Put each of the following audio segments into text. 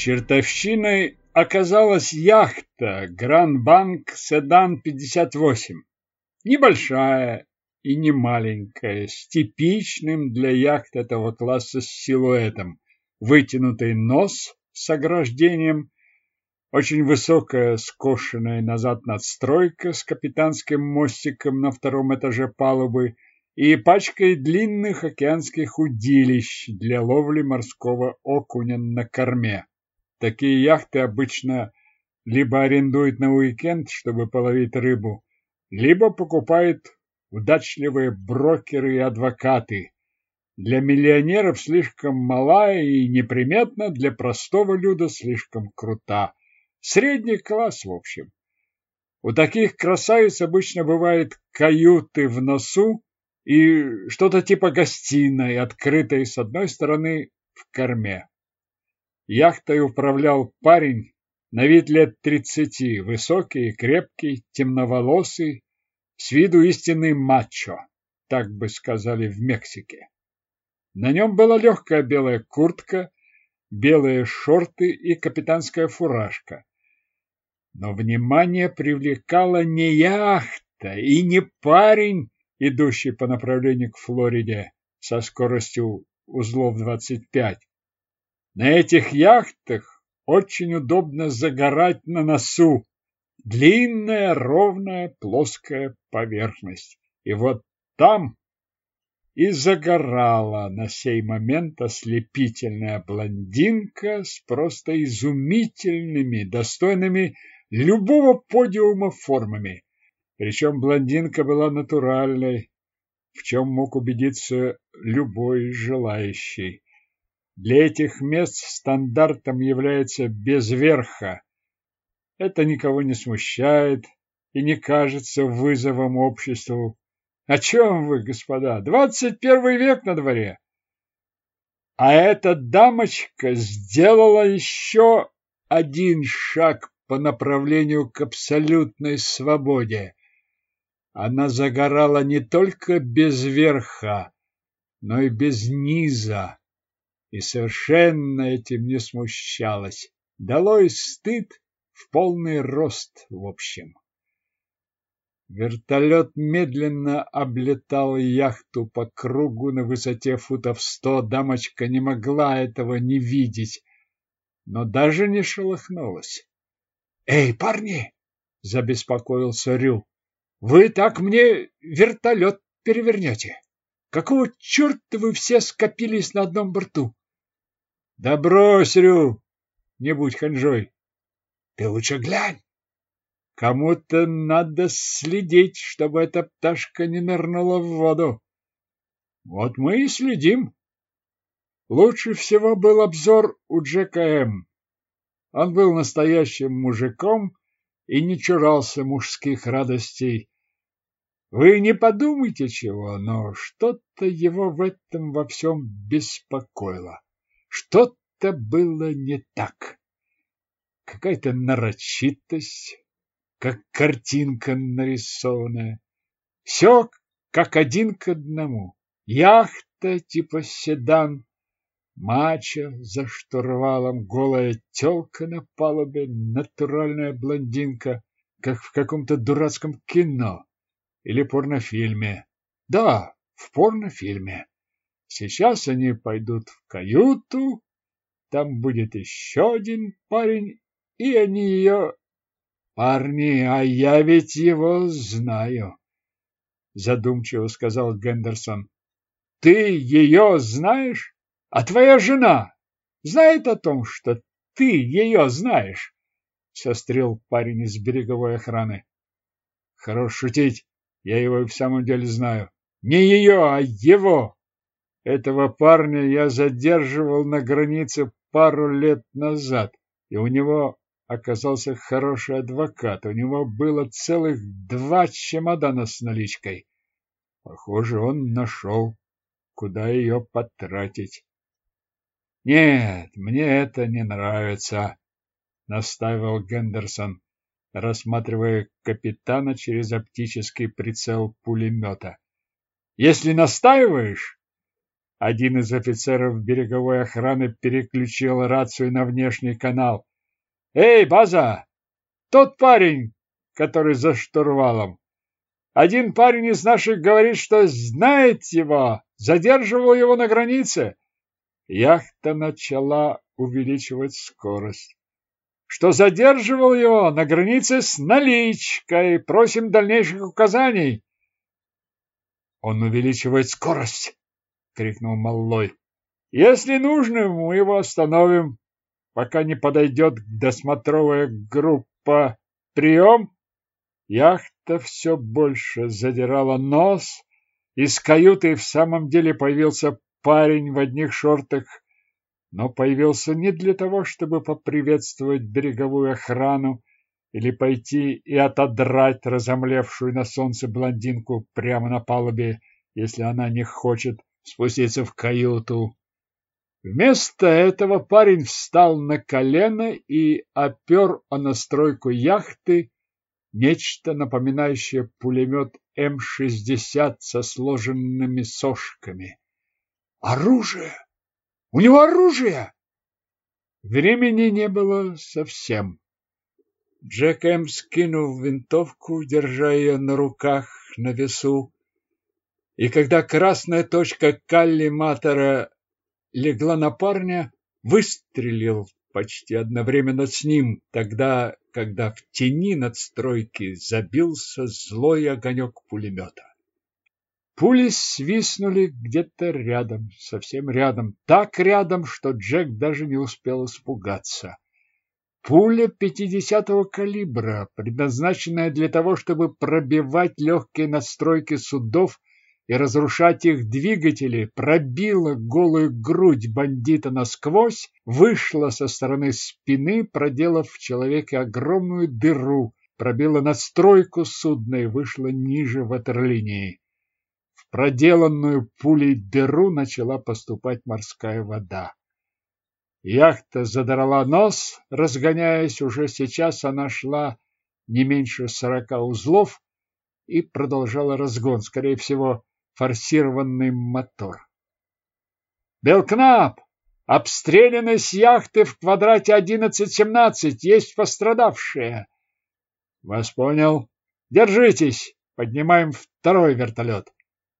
Чертовщиной оказалась яхта Гранд-Банк Седан-58. Небольшая и не маленькая, с типичным для яхт этого класса силуэтом. Вытянутый нос с ограждением, очень высокая скошенная назад надстройка с капитанским мостиком на втором этаже палубы и пачкой длинных океанских удилищ для ловли морского окуня на корме. Такие яхты обычно либо арендуют на уикенд, чтобы половить рыбу, либо покупают удачливые брокеры и адвокаты. Для миллионеров слишком мала и неприметна, для простого люда слишком крута. Средний класс, в общем. У таких красавиц обычно бывают каюты в носу и что-то типа гостиной, открытой с одной стороны в корме. Яхтой управлял парень, на вид лет тридцати, высокий, крепкий, темноволосый, с виду истинный мачо, так бы сказали в Мексике. На нем была легкая белая куртка, белые шорты и капитанская фуражка. Но внимание привлекала не яхта и не парень, идущий по направлению к Флориде со скоростью узлов 25. На этих яхтах очень удобно загорать на носу. Длинная, ровная, плоская поверхность. И вот там и загорала на сей момент ослепительная блондинка с просто изумительными, достойными любого подиума формами. Причем блондинка была натуральной, в чем мог убедиться любой желающий. Для этих мест стандартом является безверха. Это никого не смущает и не кажется вызовом обществу. О чем вы, господа? Двадцать первый век на дворе. А эта дамочка сделала еще один шаг по направлению к абсолютной свободе. Она загорала не только без верха, но и без низа и совершенно этим не смущалась. Далой стыд в полный рост, в общем. Вертолет медленно облетал яхту по кругу на высоте футов сто. Дамочка не могла этого не видеть, но даже не шелохнулась. «Эй, парни!» — забеспокоился Рю. «Вы так мне вертолет перевернете! Какого черта вы все скопились на одном борту? Да брось, Рю, не будь ханжой. Ты лучше глянь. Кому-то надо следить, чтобы эта пташка не нырнула в воду. Вот мы и следим. Лучше всего был обзор у Джека М. Он был настоящим мужиком и не чурался мужских радостей. Вы не подумайте чего, но что-то его в этом во всем беспокоило. Что-то было не так. Какая-то нарочитость, как картинка нарисованная. Все как один к одному. Яхта типа седан, мача за штурвалом, голая телка на палубе, натуральная блондинка, как в каком-то дурацком кино или порнофильме. Да, в порнофильме. Сейчас они пойдут в каюту, там будет еще один парень, и они ее... Парни, а я ведь его знаю, задумчиво сказал Гендерсон. Ты ее знаешь? А твоя жена знает о том, что ты ее знаешь? Сострил парень из береговой охраны. Хорош шутить, я его и в самом деле знаю. Не ее, а его. Этого парня я задерживал на границе пару лет назад, и у него оказался хороший адвокат. У него было целых два чемодана с наличкой. Похоже, он нашел, куда ее потратить. Нет, мне это не нравится, настаивал Гендерсон, рассматривая капитана через оптический прицел пулемета. Если настаиваешь, Один из офицеров береговой охраны переключил рацию на внешний канал. «Эй, база! Тот парень, который за штурвалом. Один парень из наших говорит, что знает его, задерживал его на границе. Яхта начала увеличивать скорость. Что задерживал его на границе с наличкой. Просим дальнейших указаний. Он увеличивает скорость, крикнул Маллой. Если нужно, мы его остановим, пока не подойдет досмотровая группа. Прием! Яхта все больше задирала нос. Из каюты в самом деле появился парень в одних шортах, но появился не для того, чтобы поприветствовать береговую охрану или пойти и отодрать разомлевшую на солнце блондинку прямо на палубе, если она не хочет спуститься в каюту. Вместо этого парень встал на колено и опер о настройку яхты нечто напоминающее пулемет М-60 со сложенными сошками. Оружие! У него оружие! Времени не было совсем. Джек М. скинул винтовку, держа ее на руках на весу, и когда красная точка каллиматора легла на парня, выстрелил почти одновременно с ним, тогда, когда в тени надстройки забился злой огонек пулемета. Пули свистнули где-то рядом, совсем рядом, так рядом, что Джек даже не успел испугаться. Пуля пятидесятого калибра, предназначенная для того, чтобы пробивать легкие настройки судов и разрушать их двигатели, пробила голую грудь бандита насквозь, вышла со стороны спины, проделав в человеке огромную дыру, пробила настройку судна и вышла ниже ватерлинии. В проделанную пулей дыру начала поступать морская вода. Яхта задрала нос, разгоняясь, уже сейчас она шла не меньше сорока узлов и продолжала разгон, скорее всего, форсированный мотор. Белкнап! Обстреляны с яхты в квадрате 11-17. Есть пострадавшие. Вас понял. Держитесь. Поднимаем второй вертолет.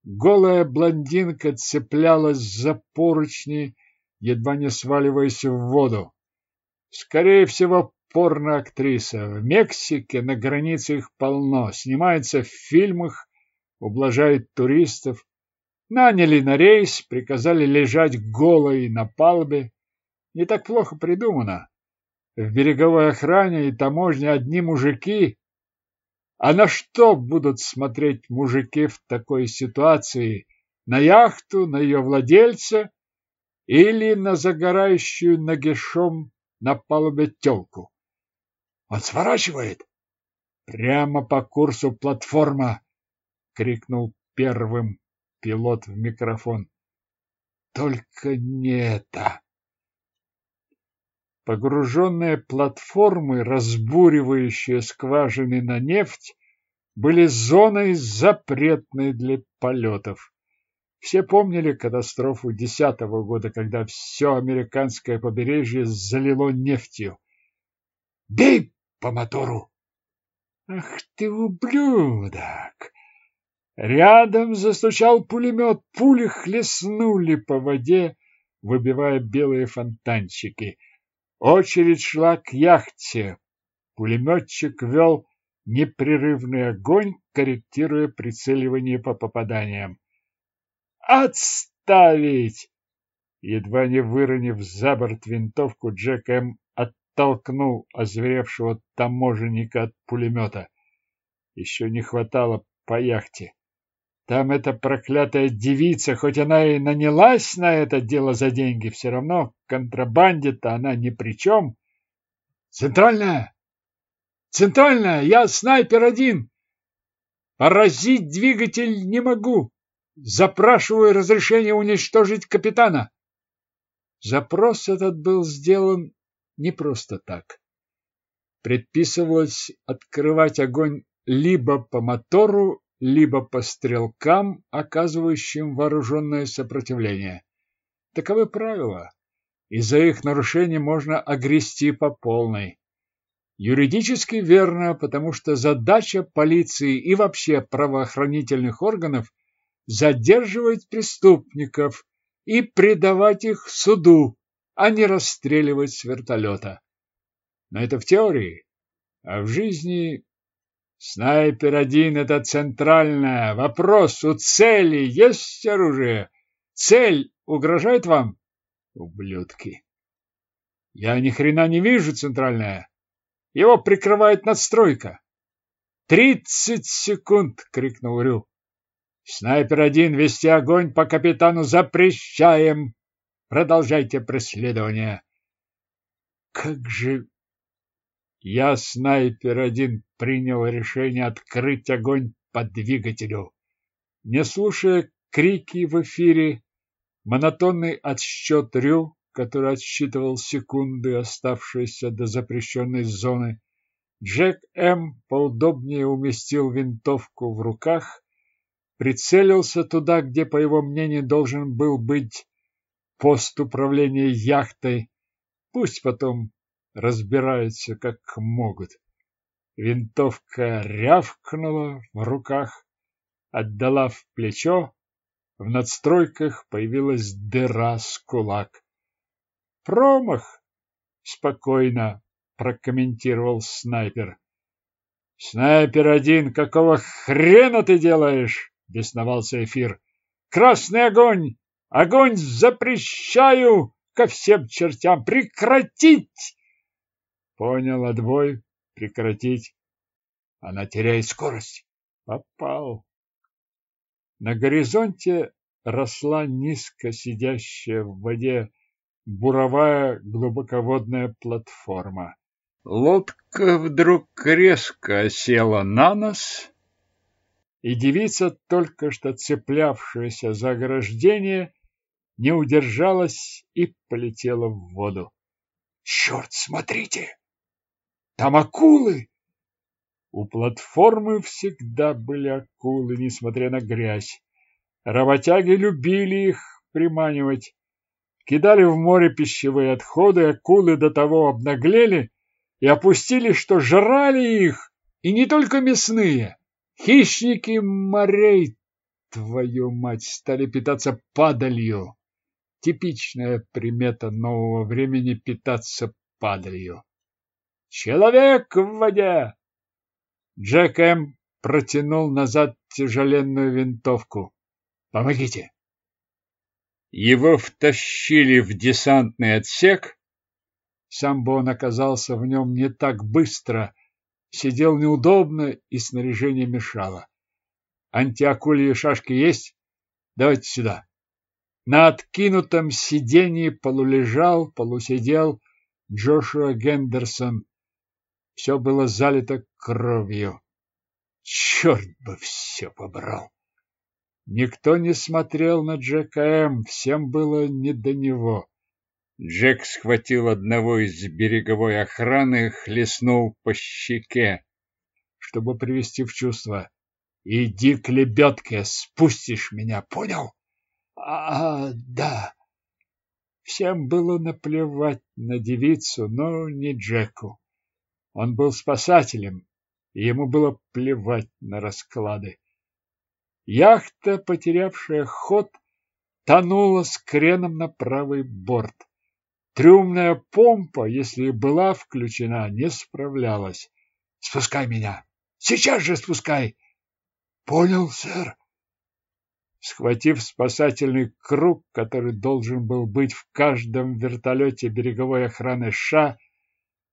Голая блондинка цеплялась за поручни, едва не сваливаясь в воду. Скорее всего, порноактриса. В Мексике на границе их полно. Снимается в фильмах ублажает туристов. Наняли на рейс, приказали лежать голой на палубе. Не так плохо придумано. В береговой охране и таможне одни мужики. А на что будут смотреть мужики в такой ситуации? На яхту, на ее владельца или на загорающую нагишом на палубе телку? Он сворачивает. Прямо по курсу платформа крикнул первым пилот в микрофон. Только не это. Погруженные платформы, разбуривающие скважины на нефть, были зоной запретной для полетов. Все помнили катастрофу десятого года, когда все американское побережье залило нефтью. «Бей по мотору!» «Ах ты ублюдок!» Рядом застучал пулемет, пули хлестнули по воде, выбивая белые фонтанчики. Очередь шла к яхте. Пулеметчик вел непрерывный огонь, корректируя прицеливание по попаданиям. «Отставить!» Едва не выронив за борт винтовку, Джек М. оттолкнул озверевшего таможенника от пулемета. Еще не хватало по яхте. Там эта проклятая девица, хоть она и нанялась на это дело за деньги, все равно контрабанде-то она ни при чем. Центральная! Центральная! Я снайпер один! Поразить двигатель не могу. Запрашиваю разрешение уничтожить капитана. Запрос этот был сделан не просто так. Предписывалось открывать огонь либо по мотору, либо по стрелкам, оказывающим вооруженное сопротивление. Таковы правила, и за их нарушение можно огрести по полной. Юридически верно, потому что задача полиции и вообще правоохранительных органов задерживать преступников и предавать их суду, а не расстреливать с вертолета. Но это в теории, а в жизни снайпер один – это центральное. Вопрос, у цели есть оружие? Цель угрожает вам? Ублюдки. Я ни хрена не вижу центральное. Его прикрывает надстройка. «Тридцать секунд!» — крикнул Рю. «Снайпер один, вести огонь по капитану запрещаем! Продолжайте преследование!» «Как же...» Я, снайпер один, принял решение открыть огонь по двигателю. Не слушая крики в эфире, монотонный отсчет Рю который отсчитывал секунды, оставшиеся до запрещенной зоны, Джек М. поудобнее уместил винтовку в руках, прицелился туда, где, по его мнению, должен был быть пост управления яхтой. Пусть потом разбираются, как могут. Винтовка рявкнула в руках, отдала в плечо, в надстройках появилась дыра с кулак. Промах, спокойно прокомментировал снайпер. Снайпер один, какого хрена ты делаешь? бесновался эфир. Красный огонь! Огонь запрещаю ко всем чертям! Прекратить! Понял, отбой. Прекратить. Она теряет скорость. Попал. На горизонте росла низко сидящая в воде буровая глубоководная платформа. Лодка вдруг резко села на нос, и девица, только что цеплявшаяся за ограждение, не удержалась и полетела в воду. «Черт, смотрите! Там акулы!» У платформы всегда были акулы, несмотря на грязь. Работяги любили их приманивать кидали в море пищевые отходы, акулы до того обнаглели и опустили, что жрали их, и не только мясные. Хищники морей, твою мать, стали питаться падалью. Типичная примета нового времени – питаться падалью. «Человек в воде!» Джек М. протянул назад тяжеленную винтовку. «Помогите!» Его втащили в десантный отсек. Сам бы он оказался в нем не так быстро, сидел неудобно и снаряжение мешало. Антиакульи шашки есть? Давайте сюда. На откинутом сиденье полулежал, полусидел Джошуа Гендерсон. Все было залито кровью. Черт бы все побрал! Никто не смотрел на Джека М, всем было не до него. Джек схватил одного из береговой охраны, хлестнул по щеке, чтобы привести в чувство. «Иди к лебедке, спустишь меня, понял?» «А, да». Всем было наплевать на девицу, но не Джеку. Он был спасателем, и ему было плевать на расклады. Яхта, потерявшая ход, тонула с креном на правый борт. Трюмная помпа, если и была включена, не справлялась. «Спускай меня! Сейчас же спускай!» «Понял, сэр!» Схватив спасательный круг, который должен был быть в каждом вертолете береговой охраны США,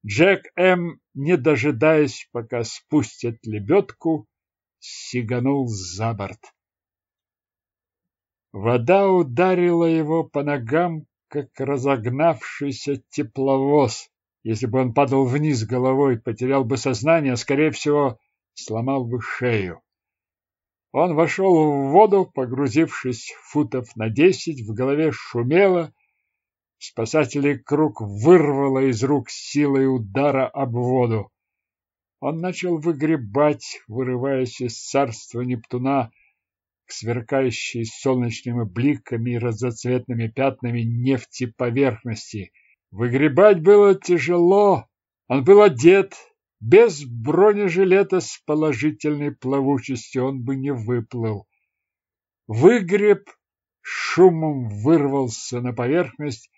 Джек М., не дожидаясь, пока спустят лебедку, сиганул за борт. Вода ударила его по ногам, как разогнавшийся тепловоз. Если бы он падал вниз головой, потерял бы сознание, а, скорее всего, сломал бы шею. Он вошел в воду, погрузившись футов на десять, в голове шумело. Спасателей круг вырвало из рук силой удара об воду. Он начал выгребать, вырываясь из царства Нептуна, к сверкающей солнечными бликами и разноцветными пятнами нефти поверхности. Выгребать было тяжело. Он был одет, без бронежилета с положительной плавучестью он бы не выплыл. Выгреб, шумом вырвался на поверхность,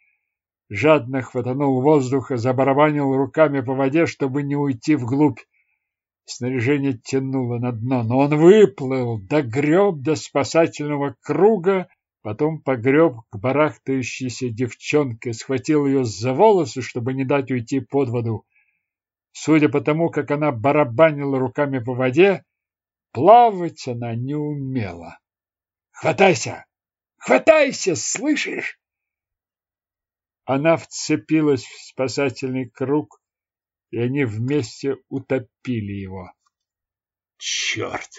жадно хватанул воздуха, забарабанил руками по воде, чтобы не уйти вглубь. Снаряжение тянуло на дно, но он выплыл, догреб до спасательного круга, потом погреб к барахтающейся девчонке, схватил ее за волосы, чтобы не дать уйти под воду. Судя по тому, как она барабанила руками по воде, плавать она не умела. «Хватайся! Хватайся! Слышишь?» Она вцепилась в спасательный круг, и они вместе утопили его. Черт!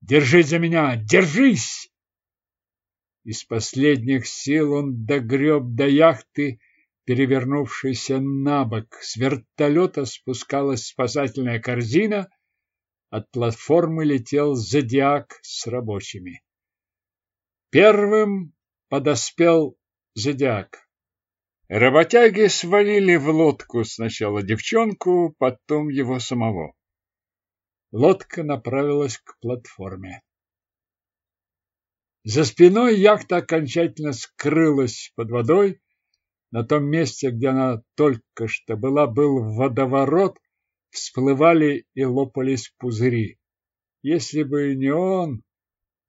Держись за меня! Держись! Из последних сил он догреб до яхты, перевернувшейся на бок. С вертолета спускалась спасательная корзина, от платформы летел зодиак с рабочими. Первым подоспел зодиак. Работяги свалили в лодку сначала девчонку, потом его самого. Лодка направилась к платформе. За спиной яхта окончательно скрылась под водой. На том месте, где она только что была, был водоворот, всплывали и лопались пузыри. Если бы не он,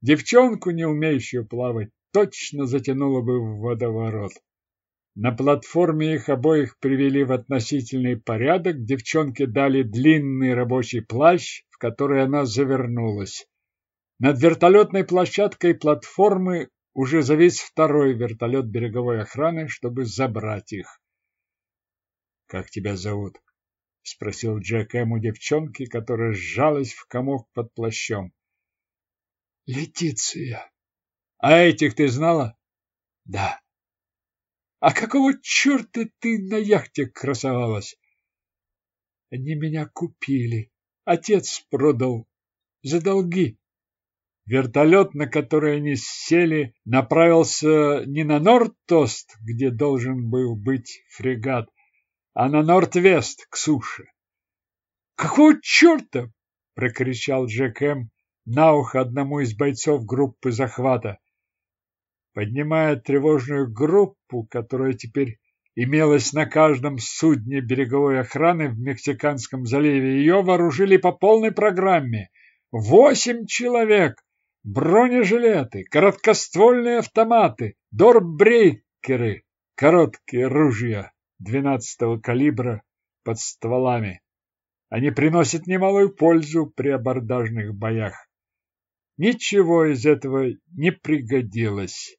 девчонку, не умеющую плавать, точно затянуло бы в водоворот. На платформе их обоих привели в относительный порядок, девчонке дали длинный рабочий плащ, в который она завернулась. Над вертолетной площадкой платформы уже завис второй вертолет береговой охраны, чтобы забрать их. «Как тебя зовут?» — спросил Джек Эм девчонки, которая сжалась в комок под плащом. «Летиция». «А этих ты знала?» «Да». А какого черта ты на яхте красовалась? Они меня купили. Отец продал за долги. Вертолет, на который они сели, направился не на Норд-Тост, где должен был быть фрегат, а на Норд-Вест, к суше. «Какого черта?» — прокричал Джек М. на ухо одному из бойцов группы захвата поднимая тревожную группу, которая теперь имелась на каждом судне береговой охраны в Мексиканском заливе. Ее вооружили по полной программе. Восемь человек, бронежилеты, короткоствольные автоматы, дорбрейкеры, короткие ружья 12-го калибра под стволами. Они приносят немалую пользу при абордажных боях. Ничего из этого не пригодилось.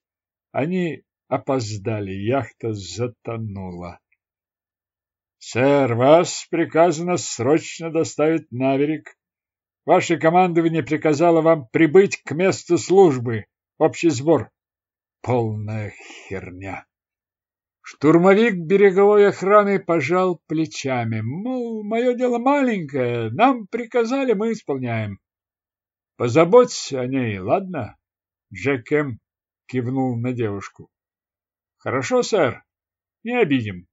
Они опоздали, яхта затонула. «Сэр, вас приказано срочно доставить на берег. Ваше командование приказало вам прибыть к месту службы. Общий сбор». Полная херня. Штурмовик береговой охраны пожал плечами. Мол, мое дело маленькое, нам приказали, мы исполняем. Позаботься о ней, ладно? Джек М кивнул на девушку. Хорошо, сэр, не обидим.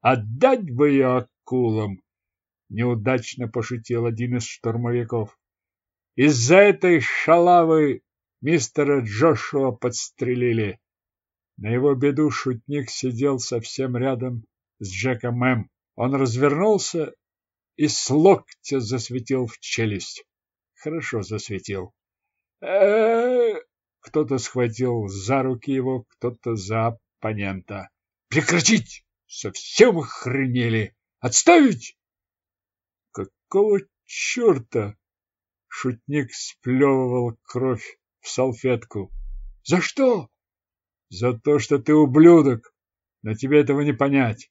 Отдать бы ее акулам, неудачно пошутил один из штурмовиков. Из-за этой шалавы мистера Джошуа подстрелили. На его беду шутник сидел совсем рядом с Джеком М. Он развернулся и с локтя засветил в челюсть. Хорошо засветил. э кто-то схватил за руки его, кто-то за оппонента. Прекратить! Совсем охренели! Отставить! Какого черта? Шутник сплевывал кровь в салфетку. За что? За то, что ты ублюдок. Но тебе этого не понять.